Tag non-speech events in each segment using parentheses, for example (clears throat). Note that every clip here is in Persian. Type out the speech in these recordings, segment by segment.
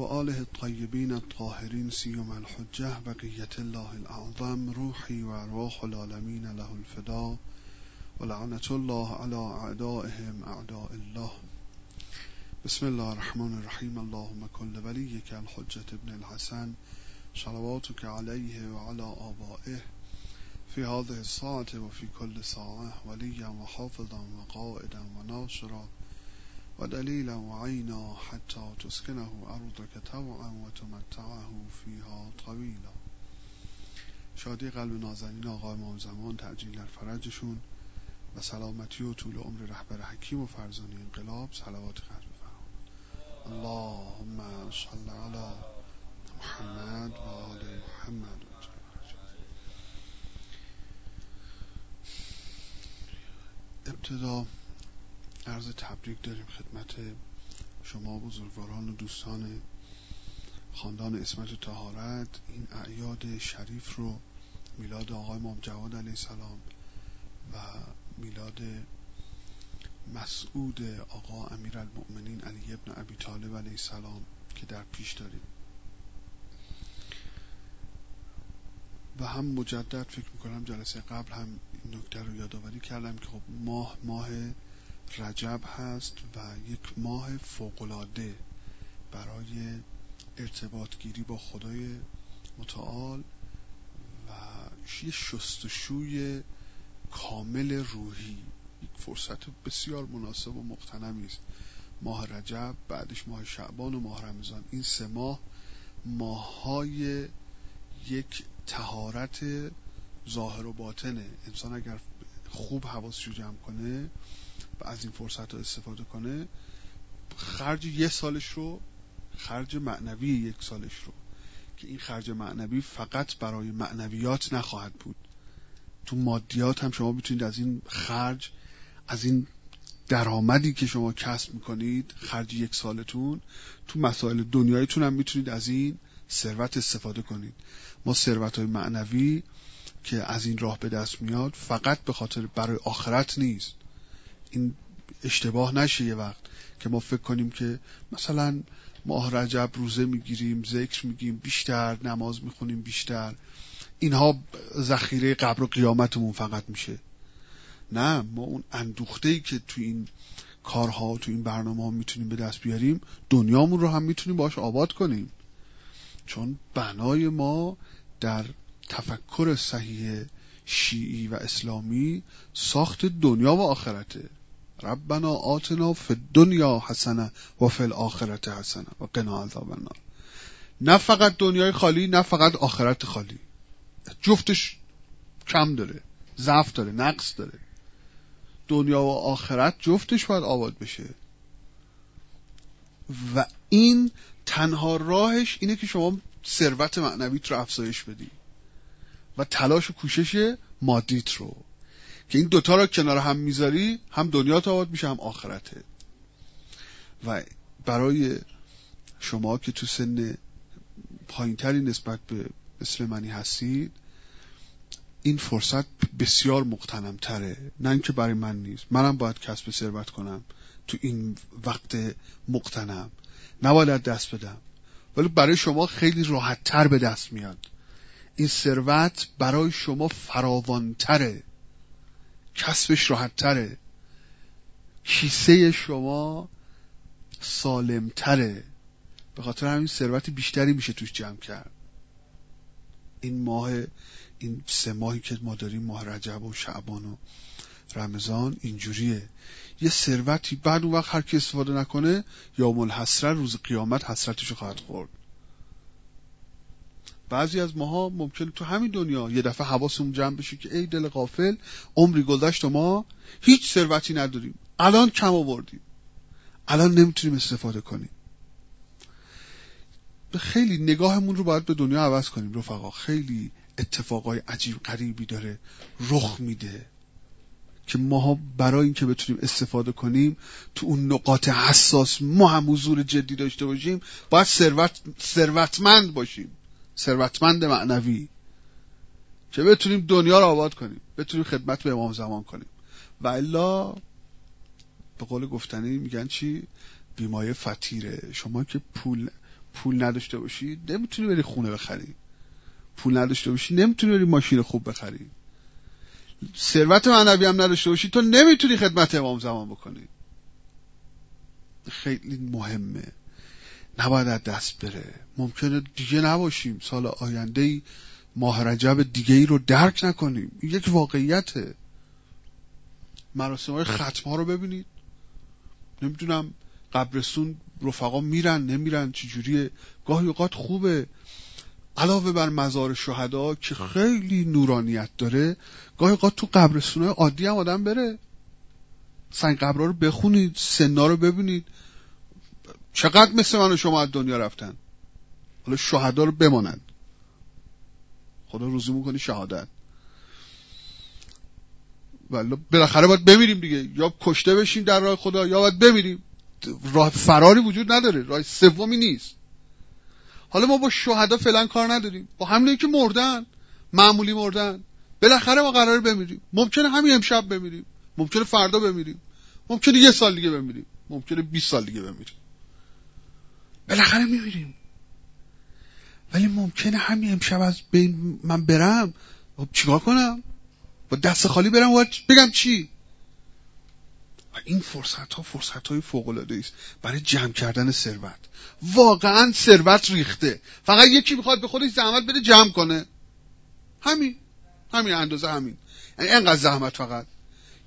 وآله الطيبين الطاهرين سيما الحجة بقية الله الأعظم روحي وأرواح العالمين له الفداء ولعنة الله على أعدائهم أعداء الله. بسم الله الرحمن الرحيم. اللهم كن لوليك الحجة ابن الحسن صلواتك عليه وعلى آبائه في هذه الساعة وفي كل ساعة وليا وحافظا وقائدا وناشرا ودليلا وعينا حتى تسكنه أرضك طوعا وتمتعه فيها طويلا. شادی قلب نازنین آقا امام زمان تعجیل در فرجشون و سلامتی و طول عمر رهبر حکیم و فرزانه انقلاب صلوات خرج بفرمایید. اللهم صل علی محمد و آل محمد. ابتدا عرض تبریک داریم خدمت شما بزرگواران و دوستان خاندان اسمت تهارت این اعیاد شریف رو میلاد آقای امام جواد علیه السلام و میلاد مسعود آقا امیر المؤمنین علی ابن ابی طالب علیه السلام که در پیش داریم. و هم مجدد فکر می‌کنم جلسه قبل هم این نکته رو یادآوری کردم که خب ماه ماه رجب هست و یک ماه فوقلاده برای ارتباط گیری با خدای متعال و یه شستشوی کامل روحی. یک فرصت بسیار مناسب و مقتنمی است. ماه رجب بعدش ماه شعبان و ماه رمضان. این سه ماه ماههای یک تهارت ظاهر و باطنه. انسان اگر خوب حواسش جمع کنه و از این فرصت رو استفاده کنه خرج یه سالش رو خرج معنوی یک سالش رو که این خرج معنوی فقط برای معنویات نخواهد بود. تو مادیات هم شما می‌تونید از این خرج از این درآمدی که شما کسب می‌کنید خرج یک سالتون تو مسائل دنیایتون هم می‌تونید از این ثروت استفاده کنید. ما ثروت های معنوی که از این راه به دست میاد فقط به خاطر برای آخرت نیست. این اشتباه نشه یه وقت که ما فکر کنیم که مثلا ماه رجب روزه می‌گیریم ذکر میگیم بیشتر نماز می‌خونیم بیشتر. اینها ذخیره قبر و قیامتمون فقط میشه. نه ما اون اندوخته ای که تو این کارها تو این برنامه ها می‌تونیم به دست بیاریم دنیامون رو هم می‌تونیم باش آباد کنیم. چون بنای ما در تفکر صحیح شیعی و اسلامی ساخت دنیا و آخرته. ربنا آتنا فی دنیا حسنه و فی الاخرت حسنه و قنا عذاب النار. نه فقط دنیای خالی نه فقط آخرت خالی. جفتش کم داره ضعف داره نقص داره. دنیا و آخرت جفتش باید آباد بشه. و این تنها راهش اینه که شما ثروت معنویت رو افزایش بدی. و تلاش و کوشش مادیت رو. که این دوتا رو کنار هم می‌ذاری هم دنیا آباد میشه هم آخرته. و برای شما که تو سن پایینتری نسبت به مثل منی هستید این فرصت بسیار مقتنم تره نه اینکه برای من نیست. منم باید کسب ثروت کنم. تو این وقت مقتنم. نباید دست بدم. ولی برای شما خیلی راحت تر به دست میاد. این ثروت برای شما فراوانتره. کسبش راحت تره. کیسه شما سالمتره به خاطر همین ثروت بیشتری میشه توش جمع کرد. این ماه این سه ماهی که ما داریم ماه رجب و شعبان و رمضان اینجوریه. یه ثروتی بعد اون وقت هر کی استفاده نکنه یا الحسره روز قیامت حسرتشو خواهد خورد. بعضی از ماها ممکن تو همین دنیا یه دفعه حواسمون جمع بشه که ای دل غافل عمری گذشت و ما هیچ ثروتی نداریم. الان کم آوردیم. الان نمی‌تونیم استفاده کنیم. خیلی نگاهمون رو باید به دنیا عوض کنیم رفقا. خیلی اتفاقای عجیب غریبی داره رخ میده که ماها برای اینکه بتونیم استفاده کنیم تو اون نقاط حساس ما هم حضور جدی داشته باشیم باید ثروت ثروتمند باشیم. ثروتمند معنوی. که بتونیم دنیا رو آباد کنیم بتونیم خدمت به امام زمان کنیم. و الا به قول گفتنی میگن چی؟ بیمایه فتیره شما که پول پول نداشته باشی نمی‌تونی بری خونه بخری. پول نداشته باشی نمی‌تونی بری ماشین خوب بخری. ثروت معنوی هم نداشته باشی تو نمی‌تونی خدمت امام زمان بکنی. خیلی مهمه. نباید از دست بره. ممکنه دیگه نباشیم. سال آینده ای ماه رجب دیگه ای رو درک نکنیم. یک واقعیته. مراسم های ختم ها رو ببینید. نمی‌دونم قبرستون رفقا میرن نمیرن چجوریه؟ گاهی اوقات خوبه. علاوه بر مزار شهدا که خیلی نورانیت داره گاهی اوقات تو قبرستون عادی هم آدم بره. سنگ قبرها رو بخونید سنا رو ببینید. چقدر مثل من و شما از دنیا رفتن؟ حالا شهدا رو بمانند. خدا روزی می‌کنی شهادت. ولی بالاخره باید بمیریم دیگه. یا کشته بشیم در راه خدا یا باید بمیریم. راه فراری وجود نداره. راه سومی نیست. حالا ما با شهدا فعلا کار نداریم. با همینه که مردن. معمولی مردن. بالاخره ما قراره بمیریم. ممکنه همین امشب بمیریم. ممکنه فردا بمیریم. ممکنه یه سال دیگه بمیریم. ممکنه 20 سال دیگه بمیریم. بالاخره میمیریم. ولی ممکنه همین امشب از بین من برم خب چیکار کنم؟ با دست خالی برم و بگم چی؟ و این فرصت ها فرصت های فوق العاده است. برای جمع کردن ثروت. واقعا ثروت ریخته. فقط یکی می‌خواد به خودش زحمت بده جمع کنه. همین. همین اندازه همین. یعنی انقدر زحمت فقط.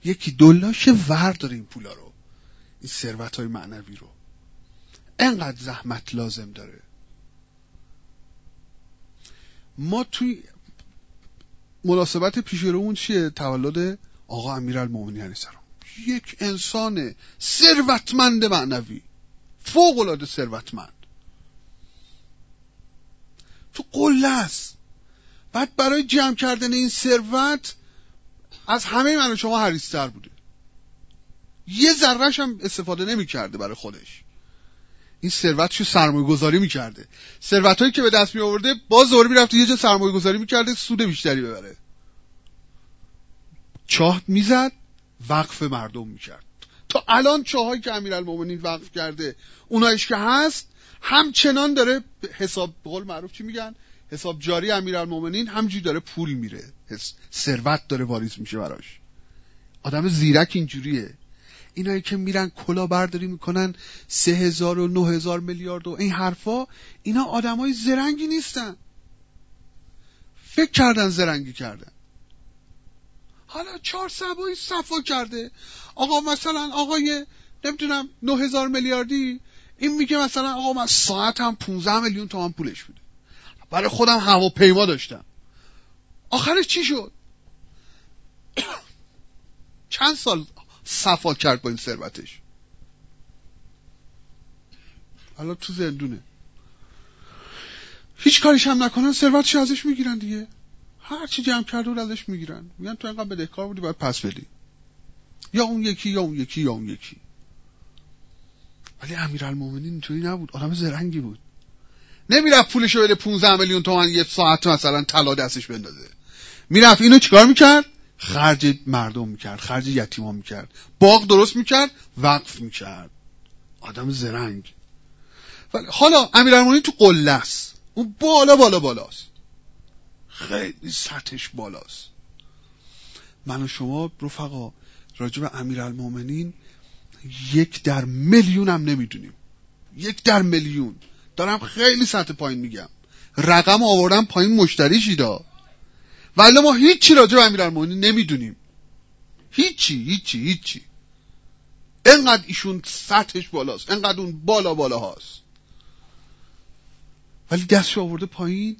یکی دلاش ور داره این پولا رو؟ این ثروت های معنوی رو. انقدر زحمت لازم داره. ما توی مناسبت پیش رومون چیه؟ تولد آقا امیرالمومنین علیه السلام یک انسان ثروتمند معنوی. فوق العاده ثروتمند. تو قله است. بعد برای جمع کردن این ثروت از همه من و شما حریصتر بوده. یه ذرهش هم استفاده نمی کرده برای خودش. این ثروتش رو سرمایه گذاری می‌کرده؟ ثروت هایی که به دست می آورده باز دوباره می‌رفته یه جا سرمایه گذاری می‌کرده سود بیشتری ببره. چاه می‌زد وقف مردم می‌کرد. تا الان چاهایی که امیرالمومنین وقف کرده اونایش که هست همچنان داره حساب قول معروف چی میگن؟ حساب جاری امیرالمومنین همجوری داره پول میره. ثروت داره واریز میشه براش. آدم زیرک اینجوریه. اینایی که میرن کلا برداری می‌کنن سه هزار و نه هزار میلیارد و این حرفا اینا آدمای زرنگی نیستن. فکر کردن زرنگی کردن حالا چهار سبایی صفا کرده. آقا مثلا آقای نمی‌دونم نه هزار میلیاردی این میگه مثلا آقا من ساعت هم 15 میلیون تومن پولش بوده برای خودم هواپیما داشتم. آخرش چی شد؟ (coughs) چند سال صفا کرد با این ثروتش. حالا تو زندونه. هیچ کاریش هم نکنن ثروتش ازش می‌گیرن دیگه. هر چی جمع کرده رو ازش می‌گیرن. میگن تو اینقدر بدهکار بودی باید پس بدی. یا اون یکی یا اون یکی یا اون یکی. ولی امیرالمومنین اینطوری نبود. آدم زرنگی بود. نمی‌رفت پولشو بده 15 میلیون تومن یه ساعت مثلا طلا دستش بندازه. می‌رفت اینو چیکار می‌کرد؟ خرج مردم می‌کرد خرج یتیما می‌کرد. باغ درست می‌کرد وقف می‌کرد. آدم زرنگ. ولی حالا امیرالمومنین تو قله است. اون بالا بالا بالاست. خیلی سطحش بالاست. من و شما رفقا راجع به امیرالمومنین یک در میلیون هم نمی‌دونیم. یک در میلیون. دارم خیلی سطح پایین میگم. رقم آوردم پایین مشتری دا ولی ما هیچی راجع به امیرالمومنین نمی‌دونیم. هیچی هیچی هیچی. انقدر ایشون سطحش بالاست انقدر اون بالا بالا هاست. ولی دستش آورده پایین.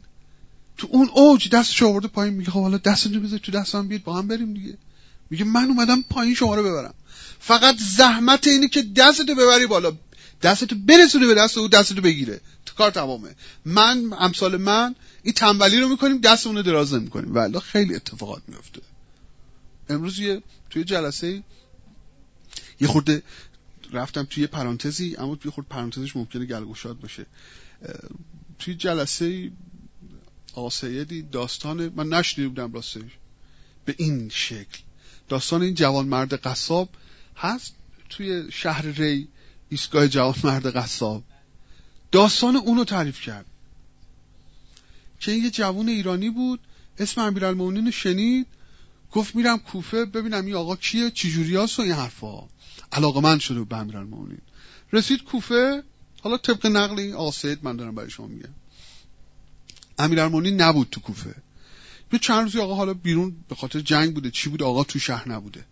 تو اون اوج دستش آورده پایین. میگه خب حالا دستتو بذار تو دستم بیاد با هم بریم دیگه. میگه من اومدم پایین شما رو ببرم. فقط زحمت اینه که دستتو ببری بالا. دستتو برسونه به دست او دستتو بگیره. تو کار تمامه. من امثال من این تنبلی رو می‌کنیم دستمون رو دراز نمی‌کنیم ولی خیلی اتفاقات میفته امروز یه توی جلسه یه خورده رفتم توی پرانتزی اما توی خورد پرانتزش ممکنه گلگوشاد باشه. توی جلسه آقا سیدی داستان من نشنیده بودم راستش. به این شکل. داستان این جوان مرد قصاب هست توی شهر ری ایستگاه جوان مرد قصاب. داستان اونو تعریف کرد. که این یه جوون ایرانی بود اسم امیرالمومنین شنید گفت میرم کوفه ببینم این آقا کیه چجوریاست و این حرفا. علاقه من شده به امیرالمومنین. رسید کوفه حالا طبق نقل این آقا من دارم برای شما میگم. امیرالمومنین نبود تو کوفه. یه چند روزی آقا حالا بیرون به خاطر جنگ بوده چی بود آقا تو شهر نبوده.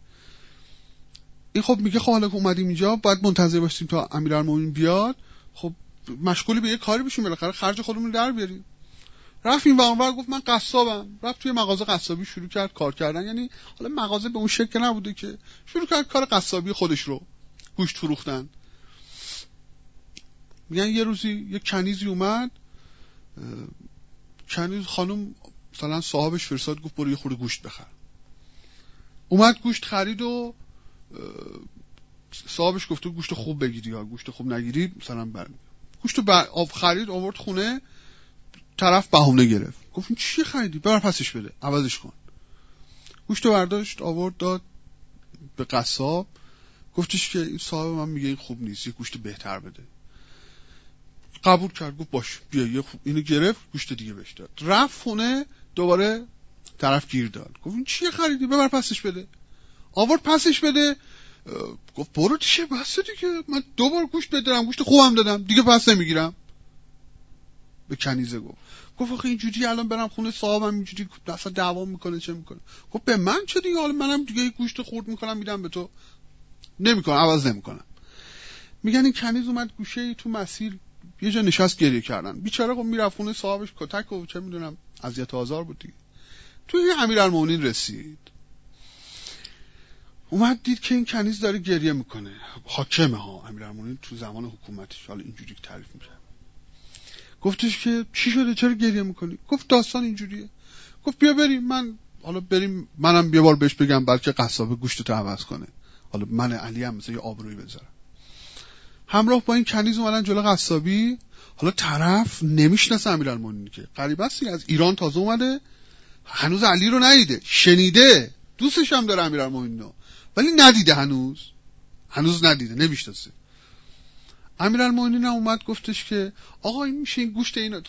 این خب میگه خب حالا که اومدیم اینجا باید منتظر باشیم تا امیرالمومنین بیاد. خب مشغولی به یه کاری بشیم بالاخره خرج خودمون در بیاریم. رفت این و گفت من قصابم. رفت توی مغازه قصابی شروع کرد کار کردن. یعنی حالا مغازه به اون شکل نبوده که شروع کرد کار قصابی خودش رو گوشت فروختن. میگن یه روزی یه کنیزی اومد. کنیز خانم مثلا صاحبش فرستاد گفت برو یه خورده گوشت بخر. اومد گوشت خرید و صاحبش گفت گوشت خوب بگیری یا گوشت خوب نگیرید مثلا بر گوشت آب خرید آورد خونه. طرف بهونه گرفت. گفت این چی خریدی؟ ببر پسش بده. عوضش کن. گوشت برداشت آورد داد به قصاب. گفتش که این صاحب من میگه این خوب نیست یه گوشت بهتر بده. قبول کرد. گفت باش بیا یه خوب اینو گرفت گوشت دیگه بهش داد. رفت خونه دوباره طرف گیر داد. گفت این چیه خریدی؟ ببر پسش بده. آورد پسش بده. گفت برو چیه بس دیگه. من دوبار گوشت بدرم گوشت خوبم دادم. دیگه پس نمی‌گیرم. به کنیزه گفت. گفت آخه اینجوری الان برم خونه صاحبم اینجوری اصلا دعوا می‌کنه چه می‌کنه؟ گفت به من چه دیگه؟ حالا منم دیگه گوشت خورد می‌کنم میدم به تو. نمی‌کنم عوض نمی‌کنم. میگن این کنیز اومد گوشه ای تو مسیر یه جا نشست گریه کردن. بیچاره خب می‌رفت خونه صاحبش کتک و چه می‌دونم اذیت آزار بود دیگه. توی امیرالمومنین رسید. اومد دید که این کنیز داره گریه می‌کنه. حاکمه ها امیرالمومنین تو زمان حکومتش. حالا اینجوری تعریف میشه. گفتش که چی شده؟ چرا گریه می‌کنی؟ گفت داستان اینجوریه. گفت بیا بریم. من حالا بریم. منم یه بار بهش بگم بلکه قصابه گوشت تو عوض کنه. حالا من علی هم مثلا یه آبروی بذارم. همراه با این کنیز اومدن جلو قصابی. حالا طرف نمی‌شناسه امیرالمومنین که. غریب است از ایران تازه اومده. هنوز علی رو ندیده. شنیده. دوستش هم داره امیرالمومنین ولی ندیده هنوز. هنوز ندیده. نمی‌شناسه. امیرالمومنین هم اومد گفتش که آقا این میشه این گوشت این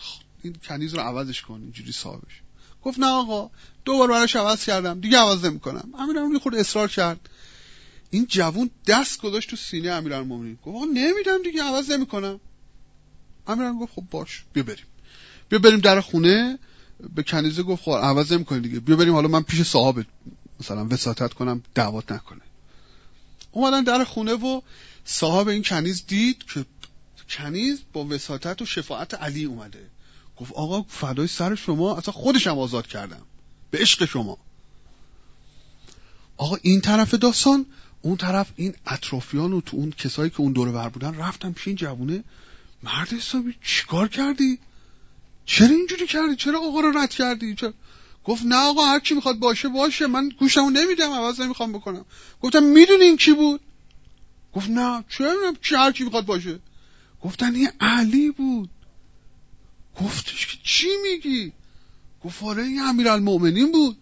این کنیز رو عوضش کن اینجوری صاحبش. گفت نه آقا دو بار براش عوض کردم دیگه عوض نمی‌کنم. امیرالمومنین خود اصرار کرد. این جوون دست گذاشت تو سینه امیرالمومنین. گفت آقا نمیدم دیگه عوض نمی‌کنم. امیرالمومنین گفت خب باش بیا بریم. بیا بریم در خونه. به کنیزه گفت خب عوض نمی‌کنی دیگه. بیا بریم حالا من پیش صاحب مثلا وساطت کنم دعوت نکنه. اومدن در خونه و صاحب این کنیز دید که کنیز با وساطت و شفاعت علی اومده. گفت آقا فدای سر شما اصلا خودشم آزاد کردم. به عشق شما. آقا این طرف داستان اون طرف این اطرافیان و تو اون کسایی که اون دوره بر بودن رفتن پیش این جوونه. مرد حسابی چیکار کردی؟ چرا اینجوری کردی؟ چرا آقا رو رد کردی؟ چرا؟ گفت نه آقا هر کی می‌خواد باشه باشه. من گوشمو نمیدم عوض نمی‌خوام بکنم. گفتم می‌دونین کی بود؟ گفت نه چه چه هر کی می‌خواد باشه. گفتن این علی بود. گفتش که چی میگی؟ گفت آره این امیرالمؤمنین بود.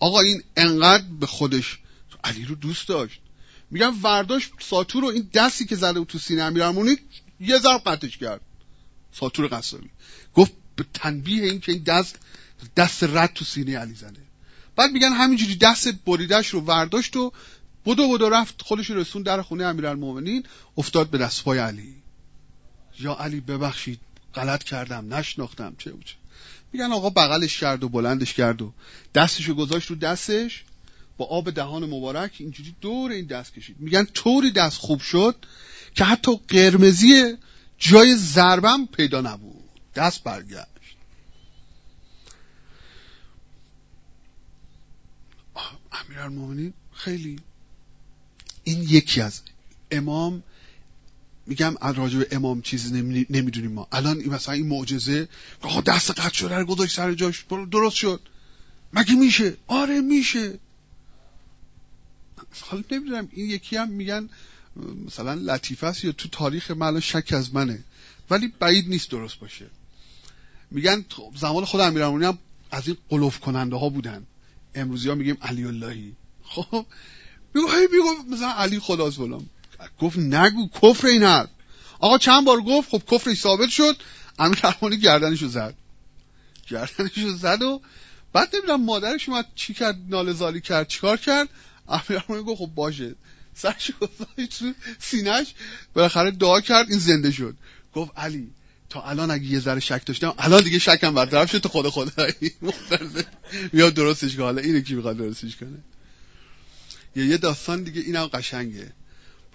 آقا این انقدر به خودش علی رو دوست داشت. میگم ورداش ساتور رو این دستی که زده تو سینه امیرالمؤمنین یه ضرب قطعش کرد. ساتور قصابی. گفت به تنبیه این که این دست دست رد تو سینه علی زنه. بعد میگن همینجوری دست بریدش رو ورداشت و بدو بدو رفت خودش رسون در خونه امیرالمومنین افتاد به دست پای علی. یا علی ببخشید غلط کردم نشناختم چه بود میگن آقا بغلش کرد و بلندش کرد و دستشو گذاشت رو دستش. با آب دهان مبارک اینجوری دور این دست کشید. میگن طوری دست خوب شد که حتی قرمزی جای ضربم پیدا نبود. دست برگشت امیرالمومنین خیلی این یکی از امام میگم راجع به امام چیزی نمی‌دونیم ما. الان مثلا این معجزه آقا دست قطع شده رو گذاشت سر جاش درست شد. مگه میشه؟ آره میشه. حالا نمی‌دونم این یکی هم میگن مثلا لطیفه است یا تو تاریخ من شک از منه. ولی بعید نیست درست باشه. میگن زمان خود امیرالمومنین هم از این قلوف کننده ها بودن. امروزی ها میگیم علی اللهی خب میگو هی میگو مثلا علی خداست فلان. گفت نگو کفر این حرف. آقا چند بار گفت؟ خب کفرش ثابت شد. امیر ارمانی گردنشو زد. گردنشو زد و بعد نمی‌دونم مادرش اومد چی کرد ناله زالی کرد چیکار کرد؟ امیر ارمانی گفت خب باشه. سرش گذاشت سینش بالاخره دعا کرد این زنده شد. گفت علی الان اگه یه ذره شک داشتم الان دیگه شکم برطرف شد تو خدا خدایی. بیا درستش کن حالا اینه کی می‌خواد درستش کنه. یا یه داستان دیگه اینم قشنگه.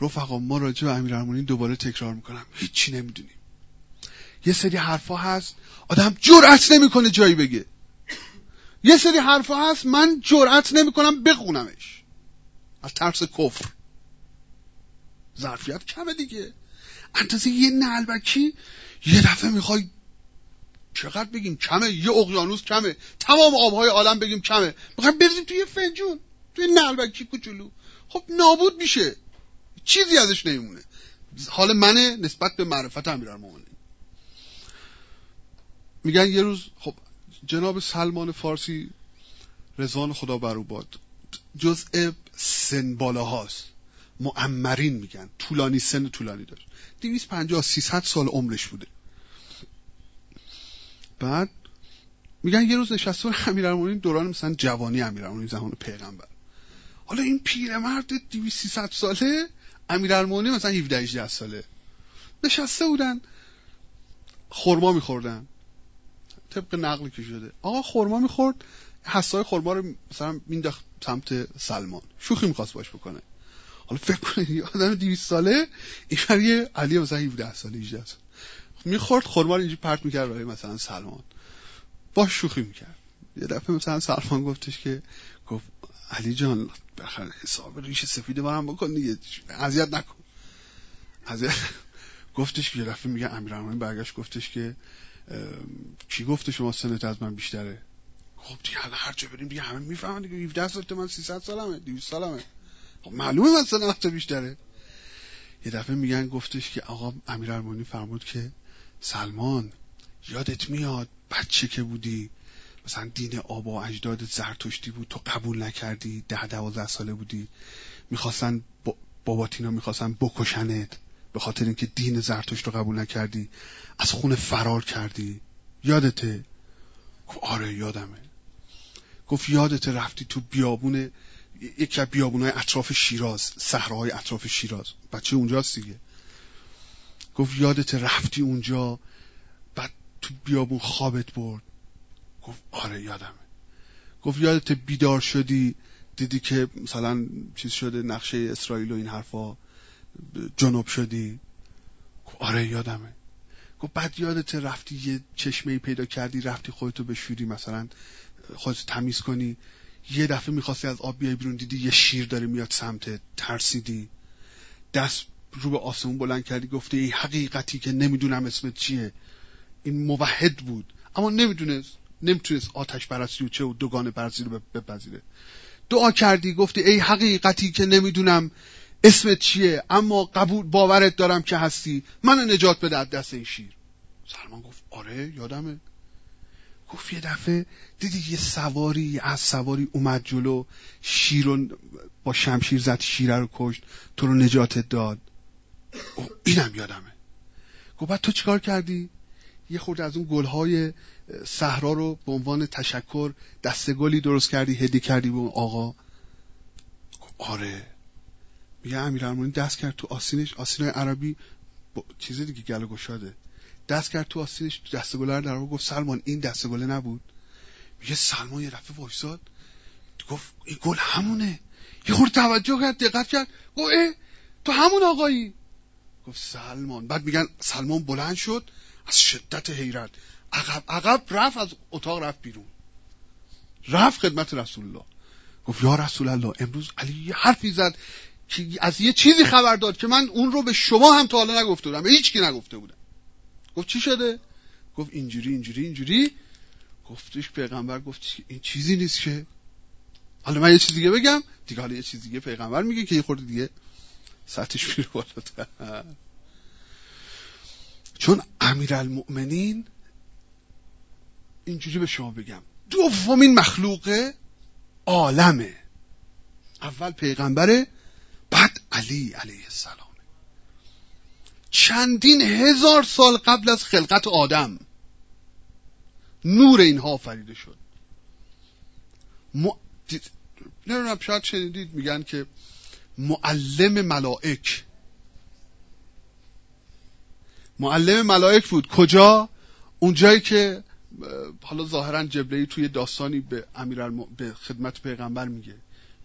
رفقا ما راجع به امیرالمومنین دوباره تکرار می‌کنم. هیچی نمی‌دونیم. یه سری حرفا هست. آدم جرأت نمی‌کنه جایی بگه. یه سری حرفا هست. من جرأت نمی‌کنم بخونمش. از ترس کفر. ظرفیت کمه دیگه. اندازه یه نلبکی یه دفعه می‌خوای چقدر بگیم کمه؟ یه اقیانوس کمه. تمام آبهای عالم بگیم کمه. می‌خوایم بریزیم توی فنجون توی نلبکی کوچولو. خب نابود میشه. چیزی ازش نمیمونه. حال منه نسبت به معرفت امیرالمومنین میگن یه روز خب جناب سلمان فارسی رضوان خدا بر او باد. جزء سن بالاهاست معمرین میگن. طولانی سن طولانی داشت 250 300 سال عمرش بوده. بعد میگن یه روز نشسته امیرالمومنین دوران مثلا جوانی امیرالمومنین زمان پیغمبر. حالا این پیرمرد 200 300 ساله امیرالمومنین مثلا 17 18 ساله. نشسته بودن. خرما میخوردن. طبق نقلی که شده. آقا خرما می‌خورد حسای خرما رو مثلا مینداخت سمت سلمان. شوخی می‌خواست باش بکنه. حالا فکر کنید یه آدم 200 ساله این یه علی مثلا 17 ساله 18 ساله می‌خورد خرما رو اینجوری پرت می‌کرد برای مثلا سلمان. باش شوخی می‌کرد. یه دفعه مثلا سلمان گفتش که گفت علی جان بخیر حساب ریش سفید من بکن دیگه اذیت نکن. اذیت گفتش که یه دفعه میگه امیرالمومنین برگشت گفتش که کی گفته شما سنت از من بیشتره؟ خب دیگه هر جا بریم دیگه همه می‌فهمن دیگه 17 سال من 300 سالمه 200 سالمه. خب معلومه من سنت بیشتره. یه دفعه میگن گفتش که آقا امیرالمومنین فرمود که سلمان یادت میاد بچه که بودی؟ مثلا دین آبا و اجداد زرتشتی بود تو قبول نکردی ده دوازده ساله بودی. می‌خواستن باباتینا می‌خواستن بکشنت به خاطر اینکه دین زرتشت رو قبول نکردی. از خونه فرار کردی. یادته؟ آره یادمه. گفت یادته رفتی تو بیابون یکی از بیابونهای اطراف شیراز صحراهای اطراف شیراز. بچه اونجاست دیگه. گفت یادت رفتی اونجا؟ بعد تو بیابون خوابت برد. گفت آره یادمه. گفت یادت بیدار شدی؟ دیدی که مثلا چیز شده نقشه اسرائیل و این حرفا جنوب شدی؟ گفت آره یادمه. گفت بعد یادت رفتی یه چشمه پیدا کردی رفتی خودتو بشوری مثلا خودت تمیز کنی؟ یه دفعه می‌خواستی از آب بیای بیرون دیدی یه شیر داره میاد سمت ترسیدی. دست رو به آسمون بلند کردی گفتی ای حقیقتی که نمی‌دونم اسمت چیه. این موحد بود اما نمی‌دونست نمی‌تونست آتش پرستی و چه و دوگان پرستی رو بپذیره. دعا کردی گفتی ای حقیقتی که نمی‌دونم اسمت چیه اما قبول باورت دارم که هستی. منو نجات بده از دست این شیر. سلمان گفت آره یادمه. گفت یه دفعه دیدی یه سواری از سواری اومد جلو شیر با شمشیر زد شیره رو کشت تو رو نجاتت داد. اینم یادمه. گفت بعد تو چیکار کردی؟ یه خورده از اون گلهای صحرا رو به عنوان تشکر دسته گلی درست کردی هدی کردی به اون آقا. آره. میگه امیرالمومنین دست کرد تو آسینش. آسین عربی با... چیز دیگه گل گشاده دست کرد تو آسینش تو دسته گله در گفت سلمان این دسته گله نبود. میگه سلمان یه دفعه وایساد. گفت این گل همونه. یه خورده توجه کرد دقت کرد. گفت اه تو همون آقایی. گفت سلمان. بعد میگن سلمان بلند شد از شدت حیرت. عقب عقب رفت از اتاق رفت بیرون. رفت خدمت رسول الله گفت یا رسول الله امروز علی یه حرفی زد که از یه چیزی خبر داد که من اون رو به شما هم تا حالا نگفته بودم. به هیچ کی نگفته بودم گفت چی شده؟ گفت اینجوری اینجوری اینجوری. گفتش پیغمبر گفت این چیزی نیست که. حالا من یه چیز دیگه بگم. دیگه حالا یه چیز دیگه پیغمبر میگه که یه خورده دیگه سطحش میره بالاتر. چون امیرالمؤمنین اینجوری به شما بگم. دومین مخلوق عالمه. اول پیغمبره بعد علی علیه السلام. چندین هزار سال قبل از خلقت آدم نور اینها آفریده شد. م... نمی‌دونم شاید شنیدید میگن که معلم ملائک. معلم ملائک بود. کجا؟ اونجایی که حالا ظاهرا جبرئیل توی داستانی به امیر به خدمت پیغمبر میگه.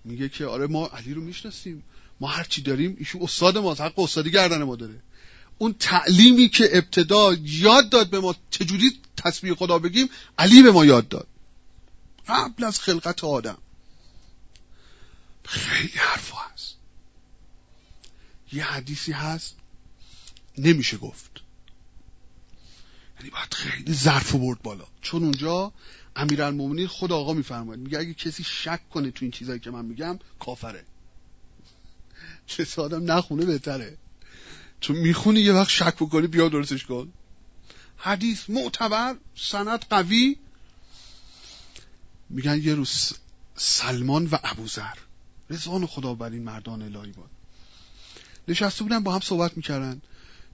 میگه که آره ما علی رو می‌شناسیم. ما هر چی داریم ایشون استاد ماست حق استادی گردن ما داره. اون تعلیمی که ابتدا یاد داد به ما چجوری تسبیح خدا بگیم؟ علی به ما یاد داد. قبل از خلقت آدم. خیلی حرفا هست. یه حدیثی هست نمیشه گفت. یعنی باید خیلی ظرف برد بالا. چون اونجا امیرالمومنین خود آقا میفرماید میگه اگه کسی شک کنه تو این چیزایی که من میگم کافره. چه آدم نخونه بهتره. چون می‌خونی یه وقت شک بکنی بیا درستش کن. حدیث معتبر سند قوی. میگن یه روز سلمان و ابوذر رضوان خدا بر این مردان الهی بود نشسته بودن با هم صحبت می‌کردن.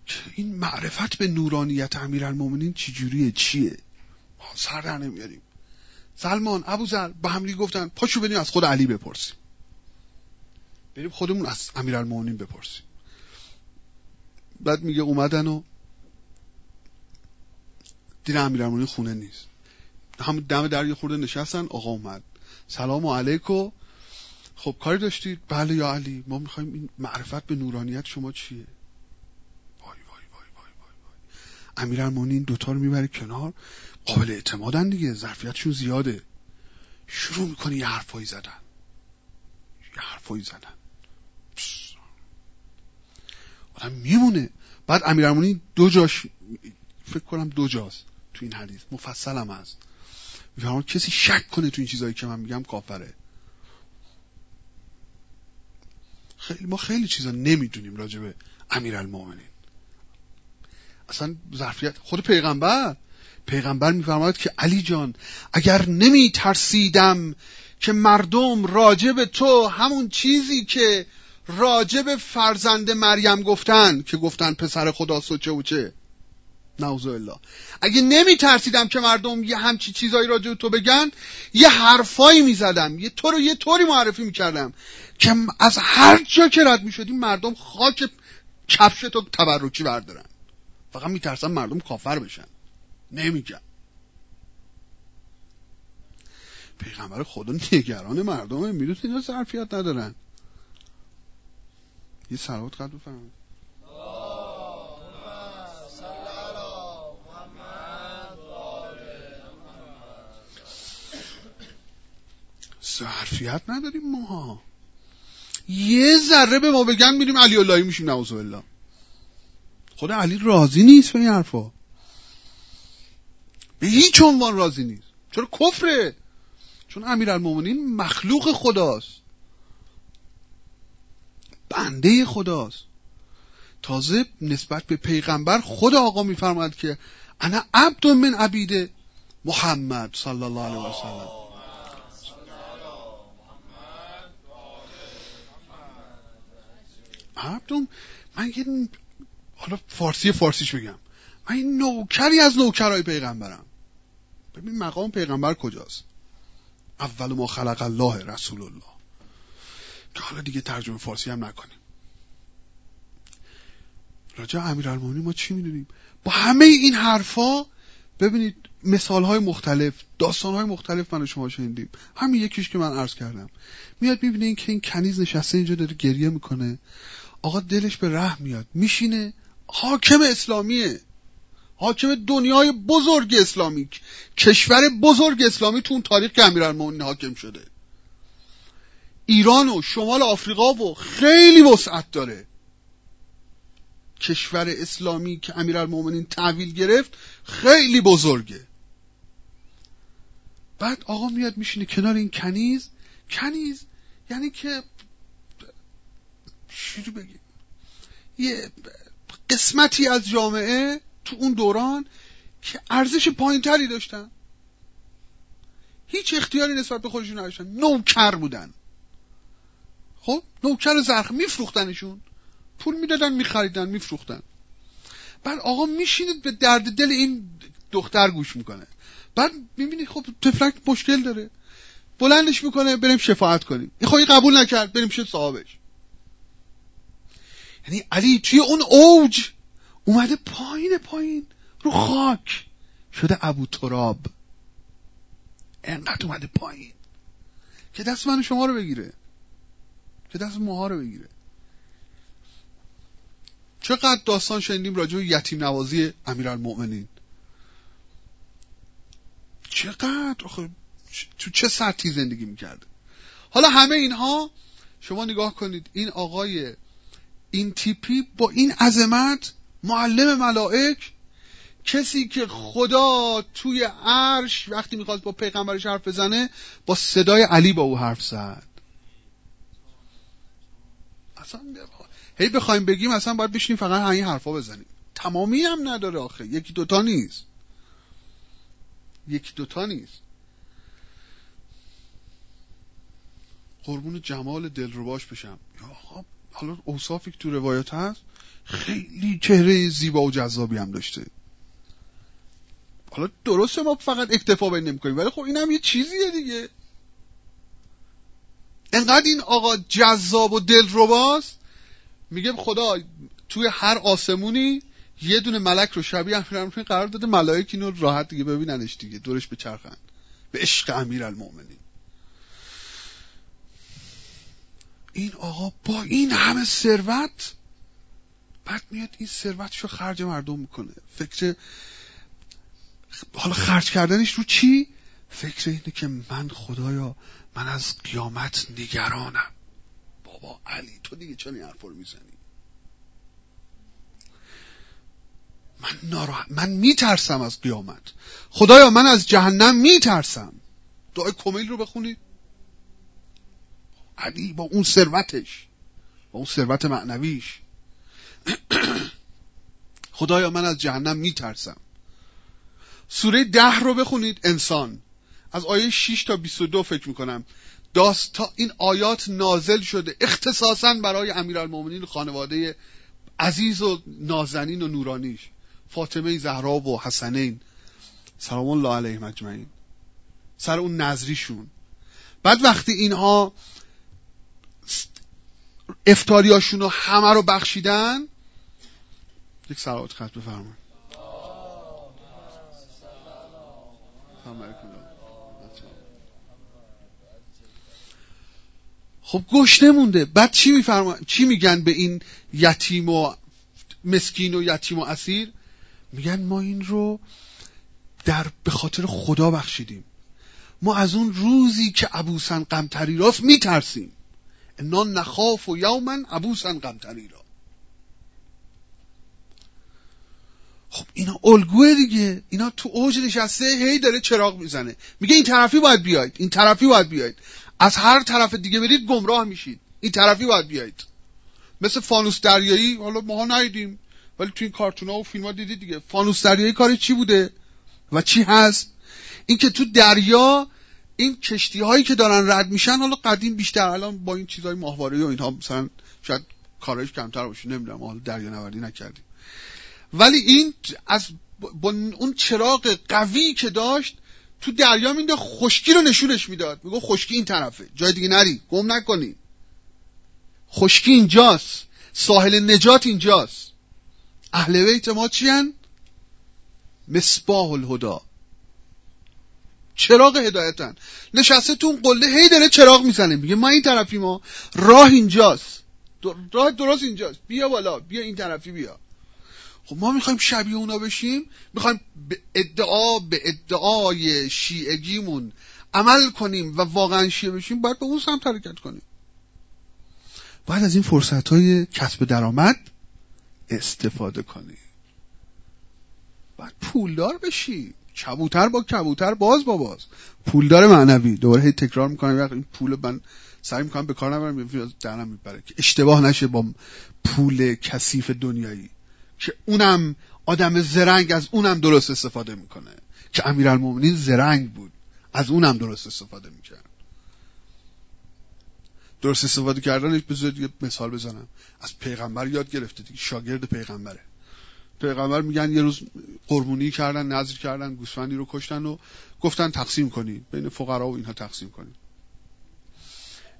که این معرفت به نورانیت امیرالمومنین چجوریه؟ چیه؟ ما سر در نمیاریم. سلمان ابوذر با هم گفتن پاشو بریم از خود علی بپرسیم. بریم خودمون از امیرالمومنین بپرسیم. بعد میگه اومدن و دین امیرالمومنین خونه نیست. هم دم در یه خورده نشستن آقا اومد. سلام علیکم خب کاری داشتید؟ بله یا علی ما می‌خوایم این معرفت به نورانیت شما چیه؟ وای وای وای وای وای, وای. امیرالمومنین دوتا رو می‌بره کنار. قابل اعتمادن دیگه ظرفیتشون زیاده. شروع می‌کنه یه حرفایی زدن. یه حرفایی زدن. آدم میمونه. بعد امیرالمومنین دو جاش فکر کنم دو جاست تو این حدیث. مفصلم هست. میفرمان کسی شک کنه تو این چیزایی که من میگم کافره. خیلی ما خیلی چیزا نمی‌دونیم راجع به امیرالمومنین اصلا ظرفیت خود پیغمبر پیغمبر میفرماید که علی جان اگر نمی ترسیدم که مردم راجب تو همون چیزی که راجب فرزند مریم گفتن که گفتن پسر خدا سوچه و چه نعوذ الله اگه نمی ترسیدم که مردم یه همچی چیزایی راجع تو بگن یه حرفایی می‌زدم. یه تو رو یه طوری معرفی می‌کردم که از هر جا که رد می‌شدیم مردم خاک کفش تو تبرکی بردارن. فقط میترسم مردم کافر بشن. نمیگم. پیغمبر خدا نگران مردمه. می‌دونی اینا ظرفیت ندارن. یه سلوات قد بفرمایید ظرفیت نداریم ماها یه ذره به ما بگن میریم علی اللهی میشیم نعوذ بالله خود علی راضی نیست به این حرفا به هیچ عنوان راضی نیست چرا کفره چون امیرالمومنین مخلوق خداست بنده خداست. تازه نسبت به پیغمبر خود آقا میفرماد که انا عبد من عبید محمد صلی الله علیه و سلم. من یه حالا فارسی فارسیش بگم. من این نوکری از نوکرهای پیغمبرم. ببین مقام پیغمبر کجاست؟ اول ما خلق الله رسول الله. که حالا دیگه ترجمه فارسی هم نکنیم. راجع امیرالمومنین ما چی می‌دونیم؟ با همه این حرفا ببینید مثال های مختلف داستان های مختلف من شما شنیدیم. همین یکیش که من عرض کردم. میاد می‌بینه این که این کنیز نشسته اینجا داره گریه می‌کنه. آقا دلش به رحم میاد. میشینه. حاکم اسلامیه. حاکم دنیای بزرگ اسلامی کشور بزرگ اسلامی تو اون تاریخ که امیرالمومنین حاکم شده. ایران و شمال آفریقا و خیلی وسعت داره. کشور اسلامی که امیرالمومنین تحویل گرفت خیلی بزرگه. بعد آقا میاد میشینه کنار این کنیز. کنیز یعنی که چی بگیم؟ یه قسمتی از جامعه تو اون دوران که ارزش پایینتری داشتن. هیچ اختیاری نسبت به خودشون نداشتن. نوکر بودن. خب نوکر زرخ میفروختنشون. پول می‌دادن میخریدن میفروختن. بعد آقا میشینید به درد دل این دختر گوش می‌کنه. بعد می‌بینی خب تفلک مشکل داره. بلندش می‌کنه بریم شفاعت کنیم. این خب قبول نکرد بریم شد صاحبش. یعنی علی توی اون اوج اومده پایین پایین رو خاک شده ابو تراب. انقدر اومده پایین که دست من شما رو بگیره. که دست ماها رو بگیره. چقدر داستان شنیدیم راجع به یتیم نوازی امیرالمؤمنین؟ چقدر؟ آخه تو چه سطحی زندگی می‌کرده؟ حالا همه اینها شما نگاه کنید این آقای این تیپی با این عظمت معلم ملائک کسی که خدا توی عرش وقتی می‌خواست با پیغمبرش حرف بزنه با صدای علی با او حرف زد. اصلا هی بخوایم بگیم اصلا باید بشینیم فقط همین حرفا بزنیم. تمامی هم نداره آخه. یکی دوتا نیست. یکی دوتا نیست. قربون جمال دلرباش بشم. حالا اوصافی که تو روایت هست خیلی چهره زیبا و جذابی هم داشته. حالا درسته ما فقط اکتفا به نمی کنیم ولی خب این هم یه چیزیه دیگه. انقدر این آقا جذاب و دلرباست. میگه خدا توی هر آسمونی یه دونه ملک رو شبیه امیرالمومنین قرار داده ملائک اینو راحت دیگه ببیننش دیگه دورش به چرخن. به عشق امیرالمومنین این آقا با این همه ثروت بعد میاد این ثروتشو خرج مردم می‌کنه. فکر حالا خرج کردنش رو چی؟ فکر اینه که من خدایا من از قیامت نگرانم. بابا علی تو دیگه این حرف رو می‌زنی؟ من ناراحت من میترسم از قیامت. خدایا من از جهنم میترسم. دعای کمیل رو بخونید علی با اون ثروتش با اون ثروت معنویش. (clears throat) خدایا من از جهنم میترسم. سوره ده رو بخونید انسان. از آیه 6 تا 22 فکر می‌کنم. داستا این آیات نازل شده اختصاصا برای امیرالمومنین خانواده عزیز و نازنین و نورانیش فاطمه زهرا و حسنین. سلام الله علیهم اجمعین. سر اون نظریشون بعد وقتی اینها افتاریاشون رو همه رو بخشیدن یک سلامت خط بفرمایید. خب گوش نمونده. بعد چی میفرما چی میگن به این یتیم و مسکین و یتیم و اسیر؟ میگن ما این رو در به خاطر خدا بخشیدیم. ما از اون روزی که ابوسن قمتری راست میترسیم. انا نخاف و یوما ابوسن قمتری را. خب اینا الگوه دیگه. اینا تو اوج نشسته هی داره چراغ می‌زنه. میگه این طرفی باید بیاید. این طرفی باید بیاید. از هر طرف دیگه برید گمراه میشید. این طرفی باید بیاید مثل فانوس دریایی حالا ماها ندیدیم ولی تو این کارتون ها و فیلم ها دیدید دیگه. فانوس دریایی کاری چی بوده و چی هست؟ اینکه تو دریا این کشتی هایی که دارن رد میشن حالا قدیم بیشتر الان با این چیزهای ماهواره و اینها مثلا شاید کارش کمتر باشه نمی‌دونم حالا دریا نوردی نکردیم. ولی این از با اون چراغ قوی که داشت تو دریا میده خشکی رو نشونش می‌داد. میگو خشکی این طرفه. جای دیگه نری. گم نکنی. خشکی اینجاست. ساحل نجات اینجاست. اهل بیت ما چیان مصباح الهدا چراغ هدایتن نشسته تو اون قله هی داره چراغ می‌زنه. میگه ما این طرفی ما راه اینجاست. راه درست اینجاست. بیا بالا. بیا این طرفی بیا. خب ما می‌خوایم شبیه اونا بشیم می‌خوایم به ادعا به ادعای شیعگیمون عمل کنیم و واقعا شیعه بشیم باید به اون سمت حرکت کنیم. باید از این فرصت های کسب درآمد استفاده کنیم. باید پولدار بشیم. کبوتر با کبوتر باز با باز. پولدار معنوی. دوباره هی تکرار می‌کنم این پول من سعی می‌کنم به کار نبرم درم می‌بره که اشتباه نشه با پول کثیف دنیایی. که اونم آدم زرنگ از اونم درست استفاده می‌کنه. که امیرالمومنین زرنگ بود از اونم درست استفاده می‌کرد. درست استفاده کردنش بذارید یه مثال بزنم. از پیغمبر یاد گرفته دیگه شاگرد پیغمبره. پیغمبر میگن یه روز قربونی کردن نظر کردن گوسفندی رو کشتن و گفتن تقسیم کنید بین فقرا و اینها تقسیم کنید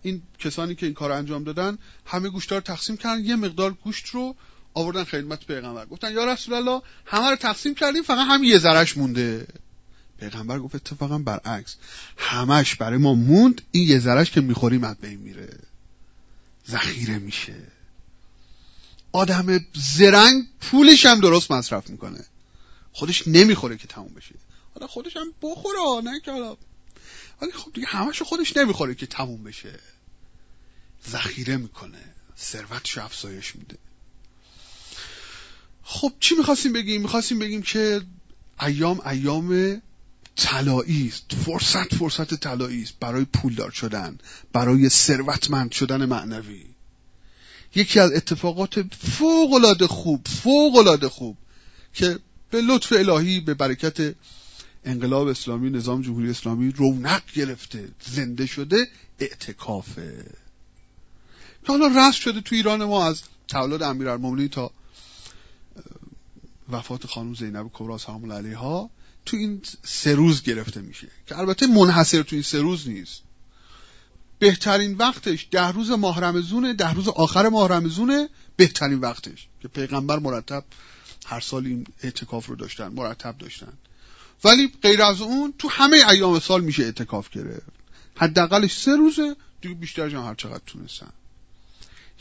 این کسانی که این کار انجام دادن همه گوشت رو تقسیم کردن یه مقدار گوشت رو آوردن خدمت پیغمبر. گفتن یا رسول الله همه رو تقسیم کردیم فقط هم یه ذرش مونده. پیغمبر گفت اتفاقا برعکس. همش برای ما موند این یه ذرش که می‌خوریم از بین میره. ذخیره میشه. آدم زرنگ پولش هم درست مصرف می‌کنه. خودش نمی‌خوره که تموم بشه. حالا خودش هم بخوره نه که حالا. ولی خب دیگه همش خودش نمی‌خوره که تموم بشه. ذخیره می‌کنه. ثروتش افزایش میده. خب چی می‌خواستیم بگیم؟ می‌خواستیم بگیم که ایام ایام طلایی است. فرصت فرصت طلایی است. برای پولدار شدن برای ثروتمند شدن معنوی. یکی از اتفاقات فوق العاده خوب فوق العاده خوب که به لطف الهی به برکت انقلاب اسلامی نظام جمهوری اسلامی رونق گرفته زنده شده اعتکافه. که حالا رست شده تو ایران ما از تولد امیرالمومنین تا وفات خانم زینب کبرا سلام علیها تو این سه روز گرفته میشه. که البته منحصر تو این سه روز نیست. بهترین وقتش ده روز ماه رمزونه ده روز آخر ماه رمزونه بهترین وقتش. که پیغمبر مرتب هر سال این اعتکاف رو داشتن مرتب داشتن. ولی غیر از اون تو همه ایام سال میشه اعتکاف گرفت. حداقلش سه روزه دیگه بیشترش هر چقدر تونستن.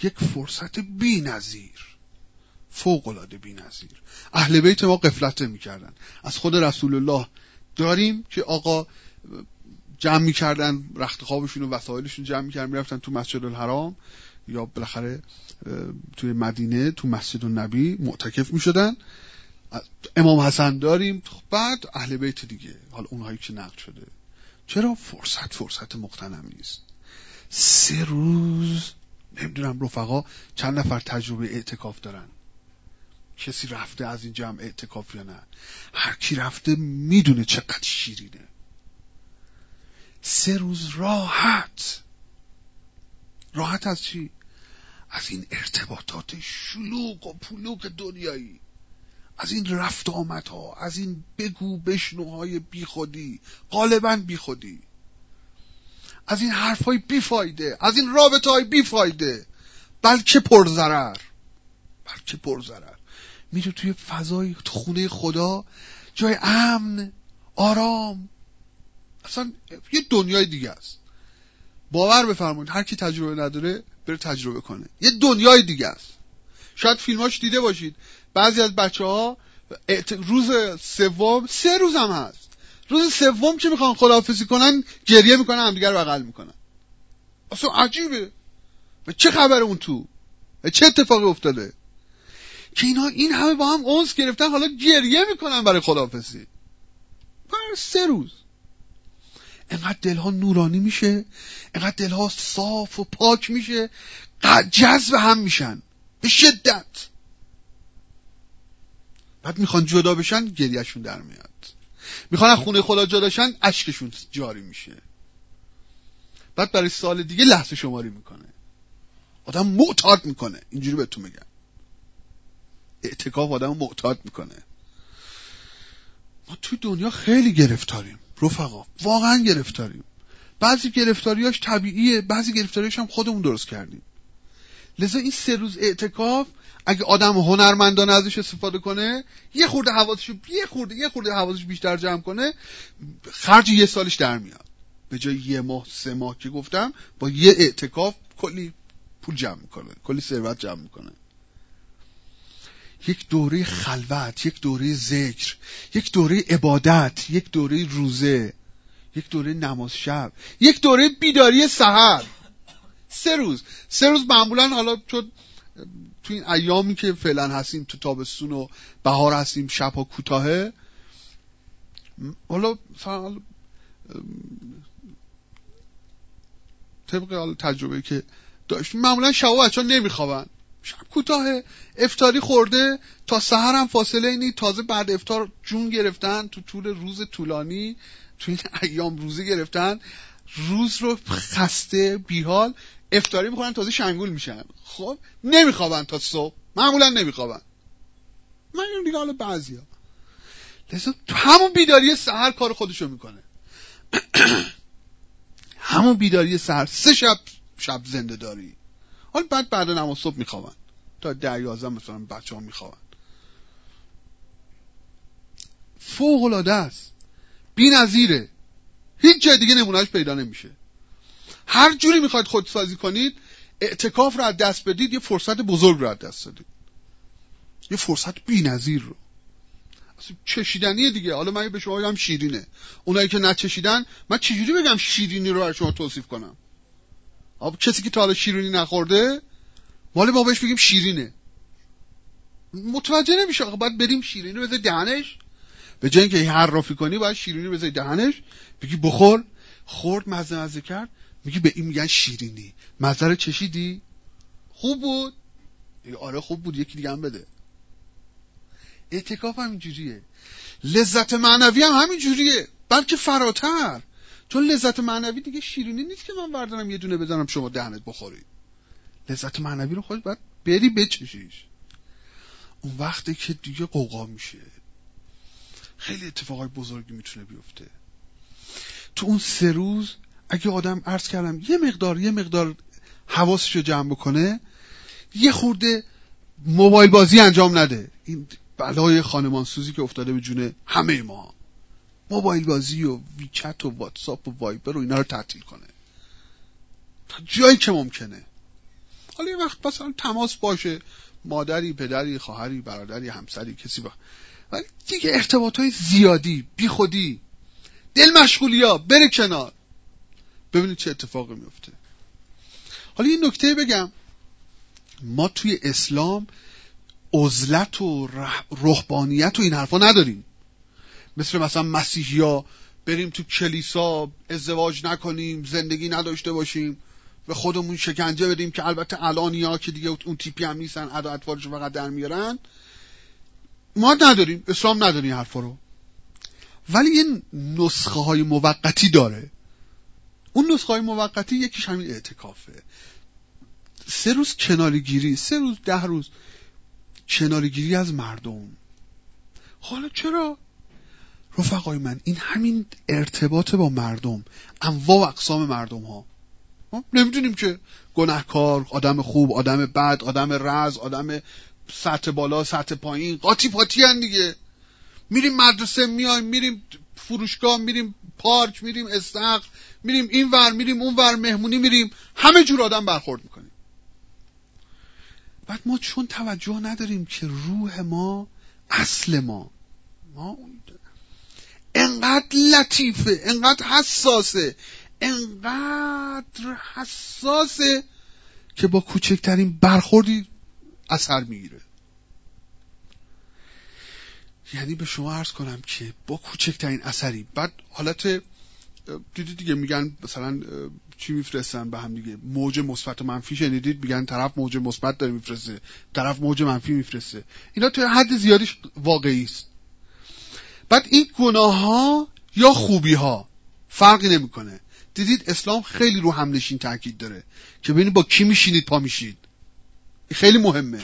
یک فرصت بی نظیر فوق العاده بی‌نظیر. اهل بیت ما قفلت می‌کردن از خود رسول الله داریم که آقا جمع می‌کردن رخت خوابشون و وسایلشون جمع می‌کردن می‌رفتن تو مسجد الحرام یا بالاخره توی مدینه تو مسجد النبی معتکف می‌شدن. امام حسن داریم. بعد اهل بیت دیگه حالا اونهایی که نقد شده. چرا؟ فرصت فرصت مقتنمی است سه روز نمی‌دونم رفقا چند نفر تجربه اعتکاف دارن. کسی رفته از این جمع اعتکاف یا نه. هر کی رفته می‌دونه چقدر شیرینه. سه روز راحت. راحت از چی؟ از این ارتباطات شلوغ و پلوغ دنیایی. از این رفت ها از این بگو بشنوهای بیخودی. غالبا بیخودی. از این حرفهای بیفایده. از این رابطه های بیفایده. بلکه پرزرر بلکه پرزرر میره توی فضای خونه خدا جای امن آرام. اصلا یه دنیای دیگه است. باور بفرمایید هر کی تجربه نداره بره تجربه کنه. یه دنیای دیگه است. شاید فیلماش دیده باشید. بعضی از بچه ها روز سوم سه روز هم هست. روز سوم که می‌خوان خداحافظی کنن؟ گریه می‌کنن همدیگر بغل می‌کنن. اصلا عجیبه. و چه خبر اون تو؟ چه اتفاقی افتاده؟ که اینا این همه با هم اونس گرفتن حالا گریه می‌کنن برای خداحافظی. برای سه روز. انقدر دلها نورانی میشه انقدر دلها صاف و پاک میشه جذب هم میشن. به شدت. بعد می‌خوان جدا بشن گریهشون در میاد. می‌خوان از خونه خدا جدا شن اشکشون جاری میشه. بعد برای سال دیگه لحظه شماری می‌کنه. آدم معتاد می‌کنه. اینجوری بهتون میگم. اعتکاف آدم معتاد می‌کنه. ما توی دنیا خیلی گرفتاریم رفقا. واقعا گرفتاریم. بعضی گرفتاریاش طبیعیه بعضی گرفتاریاش هم خودمون درست کردیم. لذا این سه روز اعتکاف اگه آدم هنرمندانه ازش استفاده کنه یه خورده حواسش یه خورده یه خورده حواسش بیشتر جمع کنه خرج یه سالش در میاد. به جای یه ماه سه ماه که گفتم با یه اعتکاف کلی پول جمع می‌کنه کلی ثروت جمع می‌کنه. یک دوره خلوت یک دوره ذکر یک دوره عبادت یک دوره روزه یک دوره نماز شب یک دوره بیداری سحر. سه روز. سه روز معمولا حالا چون تو این ایامی که فعلا هستیم تو تابستون و بهار هستیم شبها کوتاهه. حالا طبق تجربه که داشتیم معمولا شب بچه ها نمیخوابن. شب کوتاه افتاری خورده. تا سهر هم فاصله اینی تازه بعد افتار جون گرفتن تو طول روز طولانی. تو این ایام روزی گرفتن. روز رو خسته بیحال. افتاری می‌خورن تازه شنگول میشن. خب؟ نمیخوابن تا صبح. معمولا نمیخوابن. من دیگه حالا بعضیا. لذا همون بیداری سهر کار خودشو می‌کنه. (clears throat) همون بیداری سهر سه شب شب زنده داری. حالا بعد بعد نماز صبح میخوابن. تا ده یازده مثلا بچه ها میخوابن. فوق العاده است. بی نظیره هیچ جای دیگه نمونهش پیدا نمیشه. هر جوری می‌خواید خودسازی کنید اعتکاف رو از دست بدید یه فرصت بزرگ رو از دست دادید. یه فرصت بی نظیر رو چشیدنیه دیگه. حالا من به شما بگم شیرینه. اونایی که نچشیدن من چجوری بگم شیرینی رو برای شما توصیف کنم؟ آب کسی که تا حالا شیرینی نخورده مال ما بهش بگیم شیرینه. متوجه نمیشه. آقا باید بریم شیرینی رو بذاری دهنش. به جای اینکه حرافی کنی باید شیرینی بذاری دهنش. بگی بخور. خورد مزه مزه کرد. میگی به این میگن شیرینی. مزه رو چشیدی؟ خوب بود. آره خوب بود. یکی دیگه هم بده. اعتکاف هم اینجوریه. لذت معنوی هم همین جوریه بلکه فراتر. چون لذت معنوی دیگه شیرینی نیست که من بردارم یه دونه بزنم شما دهنت بخورید. لذت معنوی رو خود باید بری بچشیش. اون وقتی که دیگه قوقا میشه. خیلی اتفاقای بزرگی می‌تونه بیفته. تو اون سه روز اگه آدم عرض کردم یه مقدار یه مقدار حواسش رو جمع بکنه یه خورده موبایل بازی انجام نده. این بلای خانمانسوزی که افتاده به جون همه ما. موبایل بازی و ویچت و واتساپ و وایبر و اینا رو تعطیل کنه. تا جایی که ممکنه. حالا یه وقت مثلا تماس باشه. مادری پدری خواهری برادری همسری کسی با. ولی دیگه ارتباط های زیادی بی خودی دل مشغولی ها بره کنار. ببینید چه اتفاقی میفته حالا این نکته بگم. ما توی اسلام عزلت و رهبانیت و این حرفا نداریم. مثل مثلا مسیحی ها بریم تو کلیسا ازدواج نکنیم زندگی نداشته باشیم به خودمون شکنجه بدیم که البته الانی ها که دیگه اون تیپی هم نیستن ادا اطوارش فقط در میارن. ما نداریم اسلام نداریم حرفا رو. ولی یه نسخه های موقتی داره. اون نسخه های موقتی یکیش همین اعتکافه. سه روز کنارگیری سه روز ده روز کنارگیری از مردم. حالا چرا؟ رفقای من این همین ارتباط با مردم انواع و اقسام مردم ها؟ نمی‌دونیم که گناهکار آدم خوب آدم بد آدم رز آدم سطح بالا سطح پایین قاطی پاتی هن دیگه. میریم مدرسه میایم میریم فروشگاه میریم پارک میریم استخر میریم این ور میریم اون ور مهمونی میریم همه جور آدم برخورد می‌کنیم. بعد ما چون توجه نداریم که روح ما اصل ما. ما انقدر لطیفه انقدر حساسه انقدر حساسه که با کوچکترین برخوردی اثر می‌گیره. یعنی به شما عرض کنم که با کوچکترین اثری بعد حالت دیدید دیگه میگن مثلا چی میفرستن به هم دیگه؟ موج مثبت و منفی شنیدید؟ میگن طرف موج مثبت داره میفرسته طرف موج منفی میفرسته. اینا تو حد زیادیش واقعی است بعد این گناه ها یا خوبی ها فرقی نمی‌کنه. دیدید اسلام خیلی رو همنشین تاکید داره که ببینید با کی میشینید پا میشید خیلی مهمه.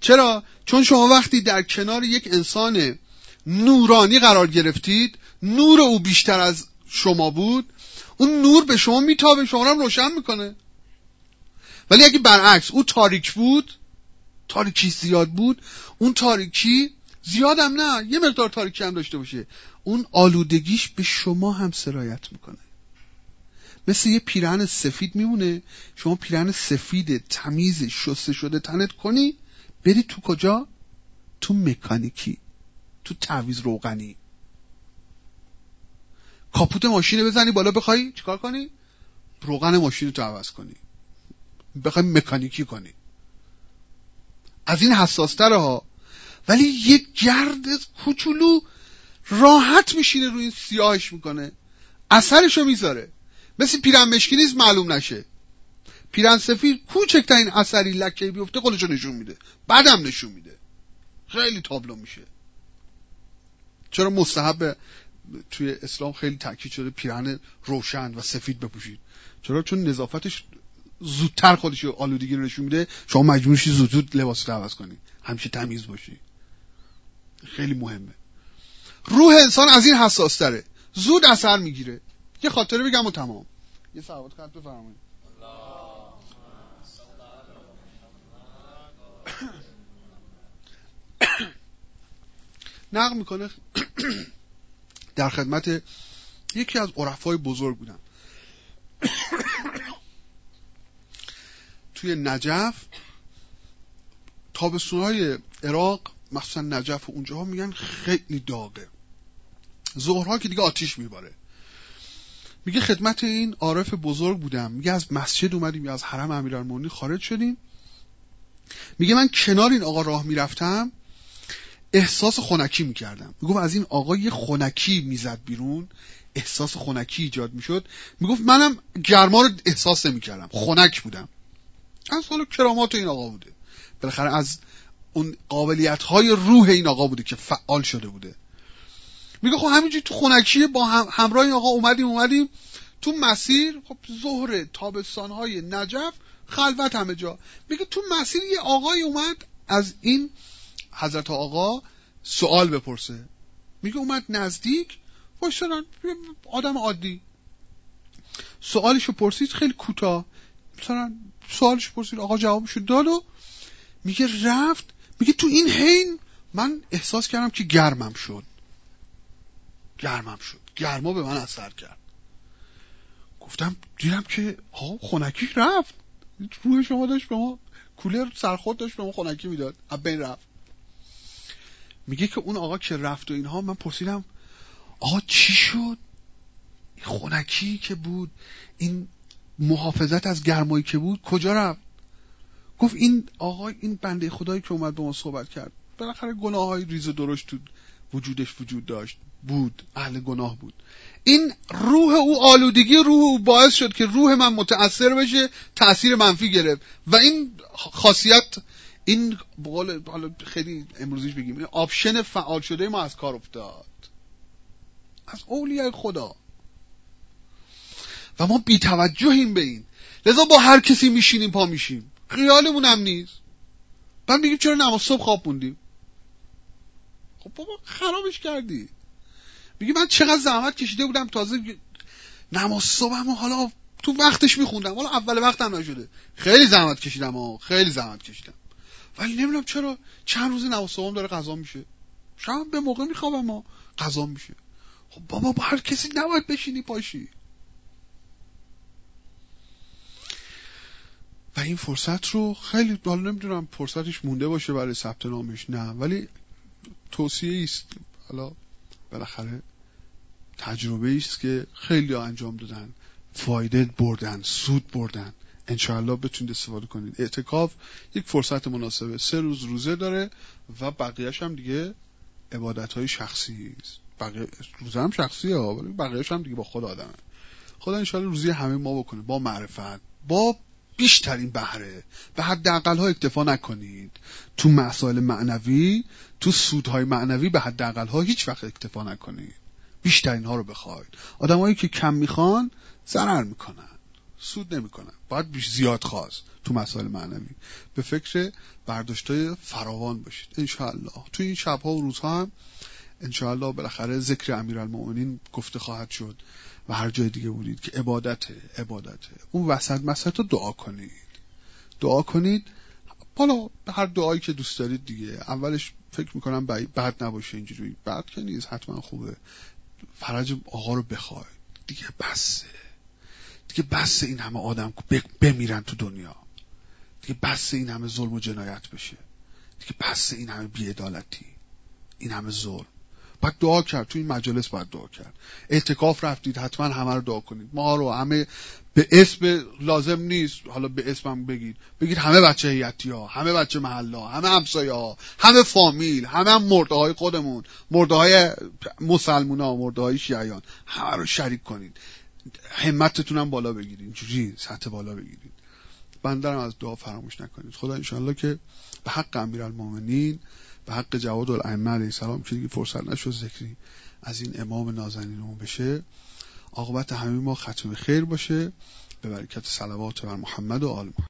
چرا؟ چون شما وقتی در کنار یک انسان نورانی قرار گرفتید نور او بیشتر از شما بود اون نور به شما میتابه شما رو روشن می‌کنه. ولی اگه برعکس او تاریک بود تاریکی زیاد بود اون تاریکی زیادم نه یه مقدار تاریکی هم داشته باشه. اون آلودگیش به شما هم سرایت می‌کنه. مثل یه پیرهن سفید میمونه. شما پیرهن سفید تمیز شسته شده تنت کنی بری تو کجا؟ تو مکانیکی تو تعویز روغنی. کاپوت ماشین بزنی بالا بخوای چیکار کنی؟ روغن ماشین تو عوض کنی. بخوای مکانیکی کنی. از این حساستر ها. ولی یه گرد کوچولو راحت میشینه روی این سیاهش می‌کنه. اثرشو می‌ذاره. مثل پیرن مشکی نیست معلوم نشه. پیرن سفید کوچکترین اثری لکه بیفته خودشو نشون میده. بعدم نشون میده. خیلی تابلو میشه. چرا مستحب توی اسلام خیلی تاکید شده پیرن روشن و سفید بپوشید؟ چرا؟ چون نظافتش زودتر خودش آلودگی رو نشون میده. شما مجبور شید زود زود لباس رو عوض کنی. همیشه تمیز باشی. خیلی مهمه. روح انسان از این حساس تره زود اثر می‌گیره. یه خاطره بگم و تمام. یه صحبت خط بفرمایید. نقل می‌کنه (coughs) در خدمت یکی از عرفای بزرگ بودم. (coughs) توی نجف تابستونهای عراق مخصوصا نجف و اونجاها میگن خیلی داغه. ظهرها که دیگه آتیش میباره. میگه خدمت این عارف بزرگ بودم. میگه از مسجد اومدیم یا از حرم امیرالمومنین خارج شدیم. میگه من کنار این آقا راه می‌رفتم احساس خونکی می‌کردم. می‌گفت از این آقا یه خونکی می‌زد بیرون احساس خونکی ایجاد می‌شد. می‌گفت منم گرما رو احساس نمی‌کردم خونک بودم. از حالا کرامات این آقا بوده. بالاخره از اون قابلیت های روح این آقا بوده که فعال شده بوده. میگه خب همینجوری تو خونکی با هم همراه این آقا اومدیم اومدیم تو مسیر خب ظهر تابستان های نجف خلوت همه جا. میگه تو مسیر یه آقای اومد از این حضرت آقا سوال بپرسه. میگه اومد نزدیک وایسادن آدم عادی. سوالشو پرسید خیلی کوتاه. مثلا سوالش پرسید آقا جوابشو داد و میگه رفت میگه تو این حین من احساس کردم که گرمم شد. گرمم شد. گرما به من اثر کرد. گفتم دیدم که آقا خونکی رفت. روح شما داشت به ما کولر سرخورد داشت به ما خونکی می‌داد. از بین رفت. میگه که اون آقا که رفت و اینها من پرسیدم آقا چی شد؟ خونکی که بود این محافظت از گرمایی که بود کجا رفت؟ گفت این آقا این بنده خدایی که اومد به ما صحبت کرد بالاخره گناه های ریز و درشت تو وجودش وجود داشت بود اهل گناه بود. این روح او آلودگی روح او باعث شد که روح من متأثر بشه تأثیر منفی گرفت. و این خاصیت این بقول حالا خیلی امروزیش بگیم این option فعال شده ما از کار افتاد. از اولیای خدا. و ما بیتوجهیم به این. لذا با هر کسی میشینیم پا میشیم. خیالمون هم نیست. بعد میگیم چرا نماز صبح خواب موندیم؟ خب بابا خرابش کردی. میگه من چقدر زحمت کشیده بودم تازه نماز صبحمو حالا تو وقتش میخوندم. حالا اول وقتم نشده. خیلی زحمت کشیدم ها خیلی زحمت کشیدم. ولی نمی‌دونم چرا چند روز نماز صبحم داره قضا میشه. شب به موقع میخوابم ما قضا میشه. خب بابا با هر کسی نباید بشینی پاشی. و این فرصت رو خیلی حالا نمی‌دونم فرصتش مونده باشه برای ثبت نامش نه. ولی توصیه است حالا بالاخره تجربه است که خیلی ها انجام دادن. فایده بردن سود بردن. انشاءالله بتونید استفاده کنید. اعتکاف یک فرصت مناسبه. سه روز روزه داره و بقیهش هم دیگه عبادت های شخصی است. بقیه روزه هم شخصی ها ولی بقیهش هم دیگه با خود آدمه. خدا انشاءالله روزی همه ما بکنه. با معرفت با بیشترین بهره. به حداقل ها اکتفا نکنید. تو مسائل معنوی تو سودهای معنوی به حداقل ها هیچ وقت اکتفا نکنید. بیشترین ها رو بخواید. آدمایی که کم می‌خوان ضرر می‌کنن. سود نمی‌کنن. باید بیش زیاد خواست تو مسائل معنوی. به فکر برداشتای فراوان باشید. انشاءالله. تو این شبها و روزها هم انشاءالله بالاخره ذکر امیرالمؤمنین گفته خواهد شد. و هر جای دیگه بودید که عبادته عبادته. اون وسط مسط دعا کنید. دعا کنید. حالا هر دعایی که دوست دارید دیگه. اولش فکر می‌کنم بد نباشه اینجوری. بد که نیست حتما خوبه. فرج آقا رو بخوای دیگه بسه. دیگه بس این همه آدم بمیرن تو دنیا. دیگه بس این همه ظلم و جنایت بشه. دیگه بس این همه بیعدالتی. این همه ظلم. باید دعا کرد تو این مجالس باید دعا کرد. اعتکاف رفتید حتما همه رو دعا کنید. ما رو همه به اسم لازم نیست حالا به اسمم بگید. بگید همه بچه هیئتی ها همه بچه محلا همه همسایه ها همه فامیل همه هم مرده های خودمون مرده های مسلمون ها مرده های شیعیان همه رو شریک کنید. همتتون هم بالا بگیرید. اینجوری سطح بالا بگیرید. بندرم از دعا فراموش نکنید. خدا انشاءالله که به حق امیرالمومنین به حق جواد الائمه علیه السلام که دیگه فرصت نشد ذکری از این امام نازنینمون بشه. عاقبت همه ما ختم خیر باشه. به برکت صلوات بر محمد و آل محمد.